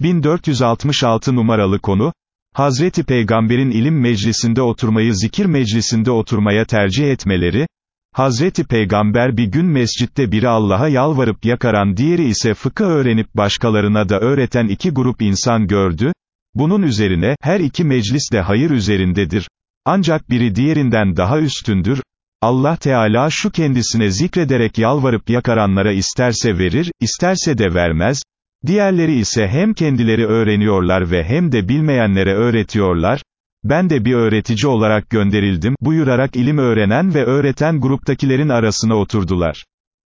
1466 numaralı konu, Hazreti Peygamber'in ilim meclisinde oturmayı zikir meclisinde oturmaya tercih etmeleri, Hazreti Peygamber bir gün mescitte biri Allah'a yalvarıp yakaran diğeri ise fıkıh öğrenip başkalarına da öğreten iki grup insan gördü, bunun üzerine, her iki meclis de hayır üzerindedir, ancak biri diğerinden daha üstündür, Allah Teala şu kendisine zikrederek yalvarıp yakaranlara isterse verir, isterse de vermez, diğerleri ise hem kendileri öğreniyorlar ve hem de bilmeyenlere öğretiyorlar, ben de bir öğretici olarak gönderildim, buyurarak ilim öğrenen ve öğreten gruptakilerin arasına oturdular.